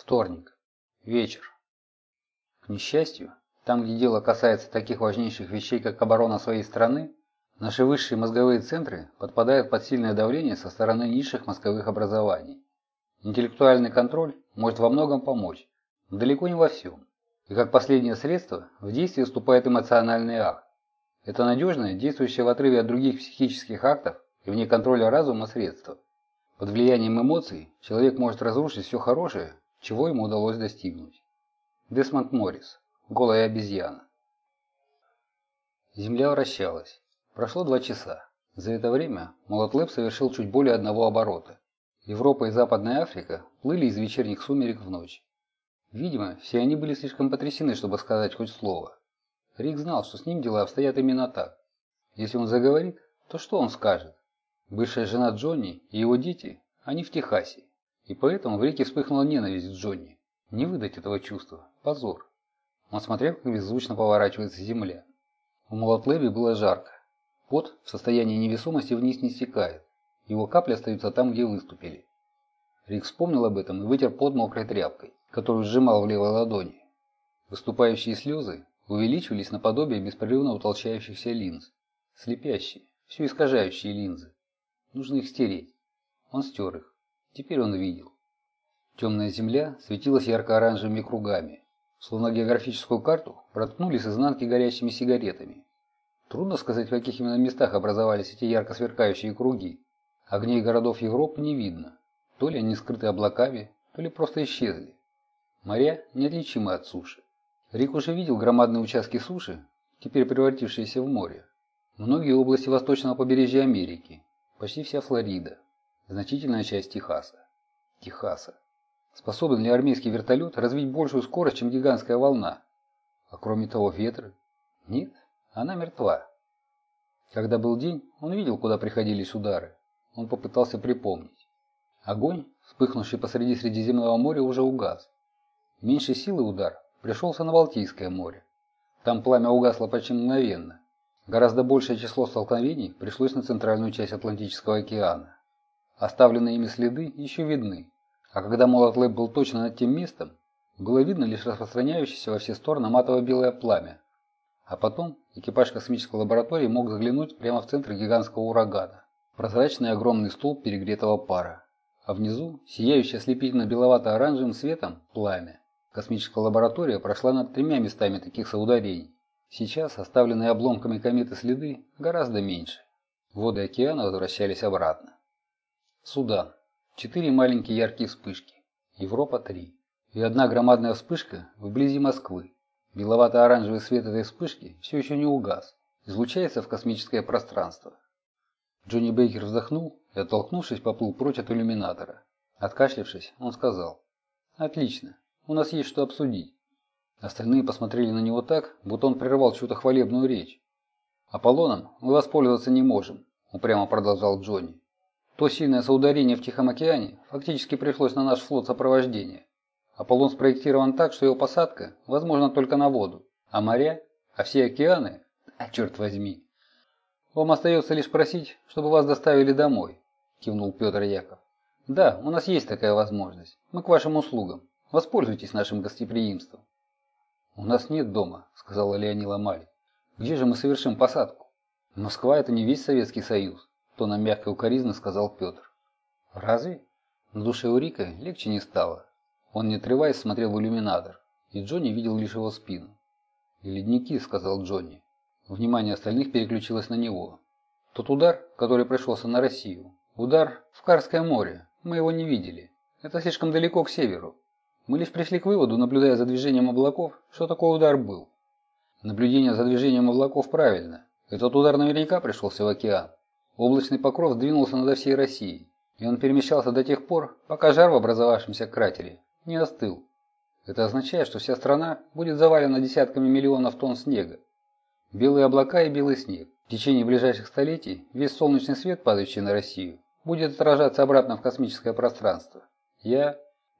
Вторник. Вечер. К несчастью, там, где дело касается таких важнейших вещей, как оборона своей страны, наши высшие мозговые центры подпадают под сильное давление со стороны низших мозговых образований. Интеллектуальный контроль может во многом помочь, но далеко не во всем. И как последнее средство в действие вступает эмоциональный акт. Это надежное, действующее в отрыве от других психических актов и вне контроля разума средство. Под влиянием эмоций человек может разрушить все хорошее, чего ему удалось достигнуть. Десмонд Моррис. Голая обезьяна. Земля вращалась. Прошло два часа. За это время Молотлэп совершил чуть более одного оборота. Европа и Западная Африка плыли из вечерних сумерек в ночь. Видимо, все они были слишком потрясены, чтобы сказать хоть слово. Рик знал, что с ним дела обстоят именно так. Если он заговорит, то что он скажет? Бывшая жена Джонни и его дети, они в Техасе. И поэтому в Рике вспыхнула ненависть к Джонни. Не выдать этого чувства. Позор. Он смотрел, как беззвучно поворачивается земля. У Молотлеби было жарко. Пот в состоянии невесомости вниз не стекает. Его капли остаются там, где выступили. Рик вспомнил об этом и вытер пот мокрой тряпкой, которую сжимал в левой ладони. Выступающие слезы увеличивались наподобие беспрерывно утолщающихся линз. Слепящие, все искажающие линзы. Нужно их стереть. Он стер их. Теперь он видел. Темная земля светилась ярко-оранжевыми кругами. Словно географическую карту проткнули с изнанки горящими сигаретами. Трудно сказать, в каких именно местах образовались эти ярко сверкающие круги. Огней городов Европы не видно. То ли они скрыты облаками, то ли просто исчезли. Моря неотличимы от суши. Рик уже видел громадные участки суши, теперь превратившиеся в море. Многие области восточного побережья Америки, почти вся Флорида, значительная часть Техаса. Техаса. Способен ли армейский вертолет развить большую скорость, чем гигантская волна? А кроме того, ветры? Нет, она мертва. Когда был день, он видел, куда приходились удары. Он попытался припомнить. Огонь, вспыхнувший посреди Средиземного моря, уже угас. Меньшей силы удар пришелся на Балтийское море. Там пламя угасло почти мгновенно. Гораздо большее число столкновений пришлось на центральную часть Атлантического океана. Оставленные ими следы еще видны, а когда молот Лэб был точно над тем местом, было видно лишь распространяющееся во все стороны матово-белое пламя. А потом экипаж космической лаборатории мог заглянуть прямо в центр гигантского урагана. Прозрачный огромный столб перегретого пара. А внизу, сияющий ослепительно-беловато-оранжевым светом, пламя. Космическая лаборатория прошла над тремя местами таких соударений. Сейчас оставленные обломками кометы следы гораздо меньше. Воды океана возвращались обратно. Судан. Четыре маленькие яркие вспышки. Европа три. И одна громадная вспышка вблизи Москвы. Беловато-оранжевый свет этой вспышки все еще не угас. Излучается в космическое пространство. Джонни Бейкер вздохнул и, оттолкнувшись, поплыл прочь от иллюминатора. Откашлявшись, он сказал. «Отлично. У нас есть что обсудить». Остальные посмотрели на него так, будто он прервал чью-то хвалебную речь. «Аполлоном мы воспользоваться не можем», – упрямо продолжал Джонни. То сильное соударение в Тихом океане фактически пришлось на наш флот сопровождения. Аполлон спроектирован так, что его посадка возможна только на воду, а моря, а все океаны, а черт возьми. Вам остается лишь просить, чтобы вас доставили домой, кивнул Петр Яков. Да, у нас есть такая возможность. Мы к вашим услугам. Воспользуйтесь нашим гостеприимством. У нас нет дома, сказала Леонила Мали. Где же мы совершим посадку? Москва это не весь Советский Союз тоном мягкой укоризны сказал Петр. «Разве?» На душе у Рика легче не стало. Он, не отрываясь, смотрел в иллюминатор, и Джонни видел лишь его спину. «И ледники», — сказал Джонни. Внимание остальных переключилось на него. «Тот удар, который пришелся на Россию. Удар в Карское море. Мы его не видели. Это слишком далеко к северу. Мы лишь пришли к выводу, наблюдая за движением облаков, что такой удар был. Наблюдение за движением облаков правильно. Этот удар наверняка пришелся в океан. Облачный покров сдвинулся над всей Россией, и он перемещался до тех пор, пока жар в образовавшемся кратере не остыл. Это означает, что вся страна будет завалена десятками миллионов тонн снега. Белые облака и белый снег. В течение ближайших столетий весь солнечный свет, падающий на Россию, будет отражаться обратно в космическое пространство. Я...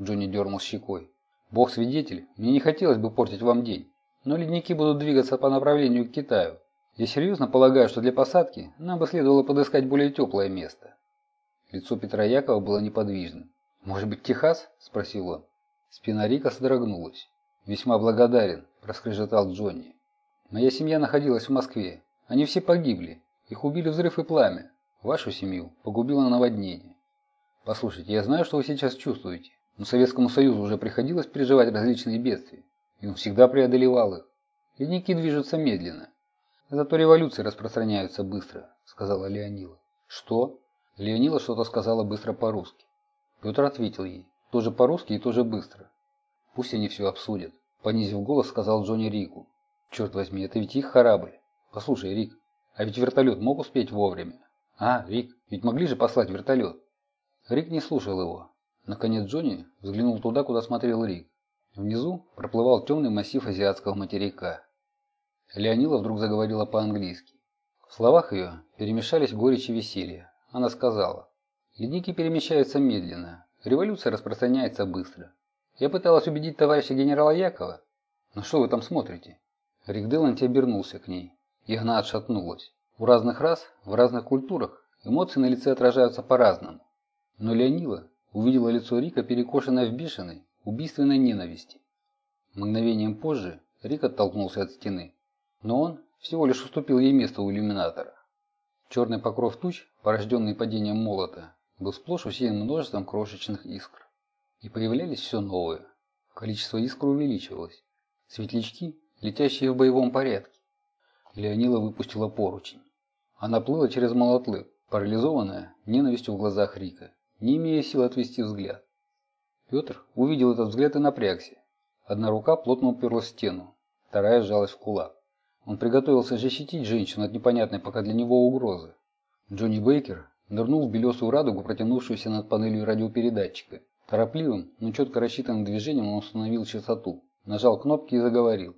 Джонни дернул щекой. Бог свидетель, мне не хотелось бы портить вам день, но ледники будут двигаться по направлению к Китаю. Я серьезно полагаю, что для посадки нам бы следовало подыскать более теплое место. Лицо Петра Якова было неподвижным. «Может быть, Техас?» – спросил он. Спина Рика содрогнулась. «Весьма благодарен», – проскрежетал Джонни. «Моя семья находилась в Москве. Они все погибли. Их убили взрыв и пламя. Вашу семью погубило наводнение. Послушайте, я знаю, что вы сейчас чувствуете, но Советскому Союзу уже приходилось переживать различные бедствия, и он всегда преодолевал их. Ледники движутся медленно. Зато революции распространяются быстро, сказала Леонила. Что? Леонила что-то сказала быстро по-русски. Петр ответил ей, тоже по-русски и тоже быстро. Пусть они все обсудят, понизив голос, сказал Джонни Рику. Черт возьми, это ведь их корабль. Послушай, Рик, а ведь вертолет мог успеть вовремя. А, Рик, ведь могли же послать вертолет. Рик не слушал его. Наконец Джонни взглянул туда, куда смотрел Рик. Внизу проплывал темный массив азиатского материка. Леонила вдруг заговорила по-английски. В словах ее перемешались горечь и веселье. Она сказала, «Ледники перемещаются медленно, революция распространяется быстро. Я пыталась убедить товарища генерала Якова. Но что вы там смотрите?» Рик Деланти обернулся к ней, и она отшатнулась. У разных рас, в разных культурах эмоции на лице отражаются по-разному. Но Леонила увидела лицо Рика, перекошенное в бешеной, убийственной ненависти. Мгновением позже Рик оттолкнулся от стены, но он всего лишь уступил ей место у иллюминатора. Черный покров туч, порожденный падением молота, был сплошь усеян множеством крошечных искр. И появлялись все новые. Количество искр увеличивалось. Светлячки, летящие в боевом порядке. Леонила выпустила поручень. Она плыла через молотлы, парализованная ненавистью в глазах Рика, не имея сил отвести взгляд. Петр увидел этот взгляд и напрягся. Одна рука плотно уперлась в стену, вторая сжалась в кулак. Он приготовился защитить женщину от непонятной пока для него угрозы. Джонни Бейкер нырнул в белесую радугу, протянувшуюся над панелью радиопередатчика. Торопливым, но четко рассчитанным движением он установил частоту, нажал кнопки и заговорил.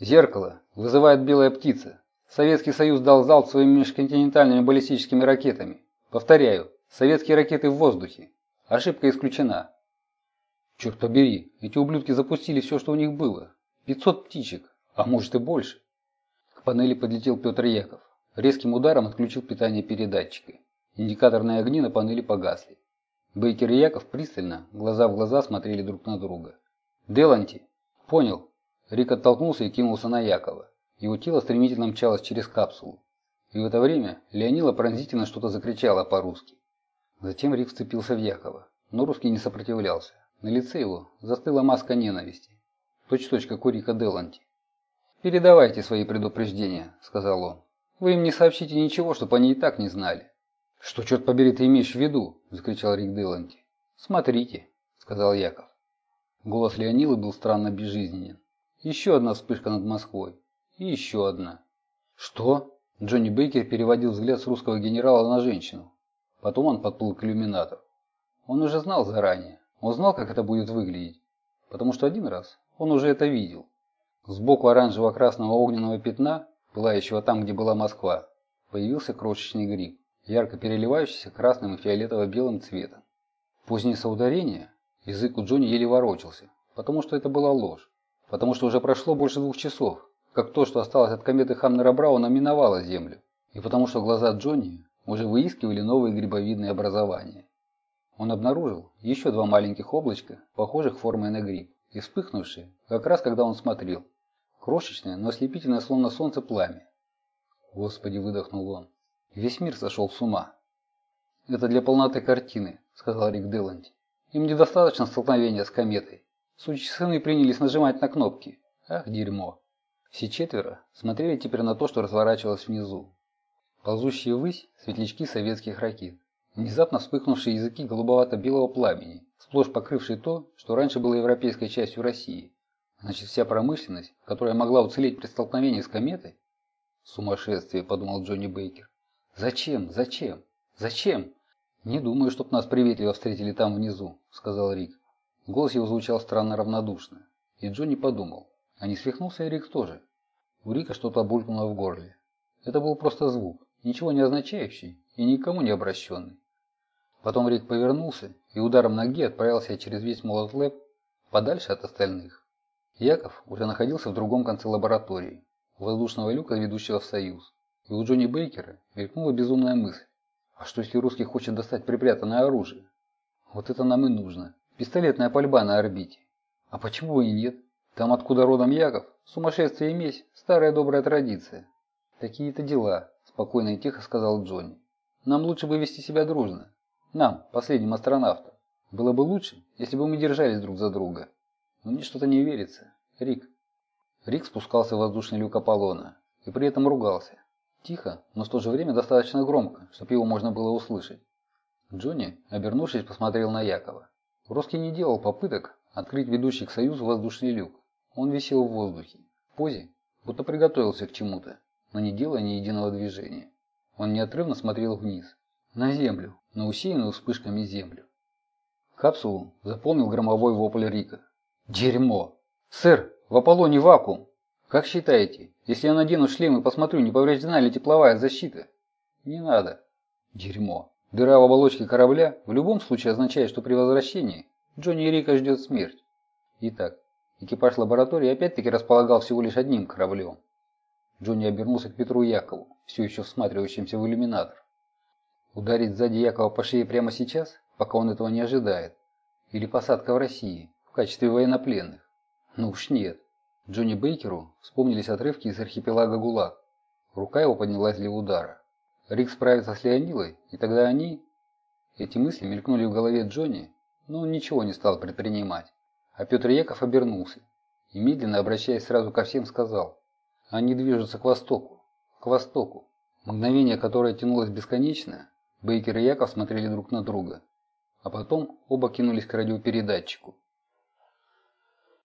«Зеркало! Вызывает белая птица! Советский Союз дал залп своими межконтинентальными баллистическими ракетами. Повторяю, советские ракеты в воздухе. Ошибка исключена». «Черт побери, эти ублюдки запустили все, что у них было. 500 птичек, а может и больше панели подлетел Петр Яков. Резким ударом отключил питание передатчика. Индикаторные огни на панели погасли. Бейкер и Яков пристально, глаза в глаза смотрели друг на друга. «Деланти!» «Понял!» Рик оттолкнулся и кинулся на Якова. Его тело стремительно мчалось через капсулу. И в это время Леонила пронзительно что-то закричала по-русски. Затем Рик вцепился в Якова, но русский не сопротивлялся. На лице его застыла маска ненависти. Точь-точь, как у Рика Деланти. «Передавайте свои предупреждения», – сказал он. «Вы им не сообщите ничего, чтобы они и так не знали». «Что, черт побери, ты имеешь в виду?» – закричал Рик Деланти. «Смотрите», – сказал Яков. Голос Леонилы был странно безжизненен. Еще одна вспышка над Москвой. И еще одна. «Что?» Джонни Бейкер переводил взгляд с русского генерала на женщину. Потом он подплыл к иллюминатору. Он уже знал заранее. Он знал, как это будет выглядеть. Потому что один раз он уже это видел. Сбоку оранжево-красного огненного пятна, пылающего там, где была Москва, появился крошечный гриб, ярко переливающийся красным и фиолетово-белым цветом. Позднее соударение язык у Джонни еле ворочался, потому что это была ложь, потому что уже прошло больше двух часов, как то, что осталось от кометы Хамнера Брауна, миновало Землю, и потому что глаза Джонни уже выискивали новые грибовидные образования. Он обнаружил еще два маленьких облачка, похожих формой на гриб, и вспыхнувшие, как раз когда он смотрел, Крошечное, но ослепительное, словно солнце, пламя. Господи, выдохнул он. Весь мир сошел с ума. Это для полноты картины, сказал Рик Деланти. Им недостаточно столкновения с кометой. Сучьи сыны принялись нажимать на кнопки. Ах, дерьмо. Все четверо смотрели теперь на то, что разворачивалось внизу. Ползущие ввысь светлячки советских ракет. Внезапно вспыхнувшие языки голубовато-белого пламени, сплошь покрывшие то, что раньше было европейской частью России. Значит, вся промышленность, которая могла уцелеть при столкновении с кометой? Сумасшествие, подумал Джонни Бейкер. Зачем? Зачем? Зачем? Не думаю, чтоб нас приветливо встретили там внизу, сказал Рик. Голос его звучал странно равнодушно. И Джонни подумал, а не свихнулся и Рик тоже. У Рика что-то булькнуло в горле. Это был просто звук, ничего не означающий и никому не обращенный. Потом Рик повернулся и ударом ноги отправился через весь молот лэп подальше от остальных. Яков уже находился в другом конце лаборатории, воздушного люка, ведущего в Союз. И у Джонни Бейкера мелькнула безумная мысль. А что если русский хочет достать припрятанное оружие? Вот это нам и нужно. Пистолетная пальба на орбите. А почему и нет? Там, откуда родом Яков, сумасшествие и месть – старая добрая традиция. Такие-то дела, спокойно и тихо сказал Джонни. Нам лучше бы вести себя дружно. Нам, последним астронавтам. Было бы лучше, если бы мы держались друг за друга. Но мне что-то не верится. Рик. Рик спускался в воздушный люк Аполлона и при этом ругался. Тихо, но в то же время достаточно громко, чтобы его можно было услышать. Джонни, обернувшись, посмотрел на Якова. Русский не делал попыток открыть ведущий к Союзу воздушный люк. Он висел в воздухе, в позе, будто приготовился к чему-то, но не делая ни единого движения. Он неотрывно смотрел вниз, на землю, на усеянную вспышками землю. Капсулу заполнил громовой вопль Рика. «Дерьмо! Сэр, в Аполлоне вакуум! Как считаете, если я надену шлем и посмотрю, не повреждена ли тепловая защита?» «Не надо!» «Дерьмо! Дыра в оболочке корабля в любом случае означает, что при возвращении Джонни и Рика ждет смерть. Итак, Экипаж лаборатории опять-таки располагал всего лишь одним кораблем. Джонни обернулся к Петру Якову, все еще всматривающимся в иллюминатор. Ударить сзади Якова по шее прямо сейчас, пока он этого не ожидает? Или посадка в России, качестве военнопленных? Ну уж нет. Джонни Бейкеру вспомнились отрывки из архипелага ГУЛАГ. Рука его поднялась для удара. Рик справится с Леонилой, и тогда они... Эти мысли мелькнули в голове Джонни, но он ничего не стал предпринимать. А Петр Яков обернулся и, медленно обращаясь сразу ко всем, сказал «Они движутся к востоку, к востоку». Мгновение, которое тянулось бесконечно, Бейкер и Яков смотрели друг на друга, а потом оба кинулись к радиопередатчику.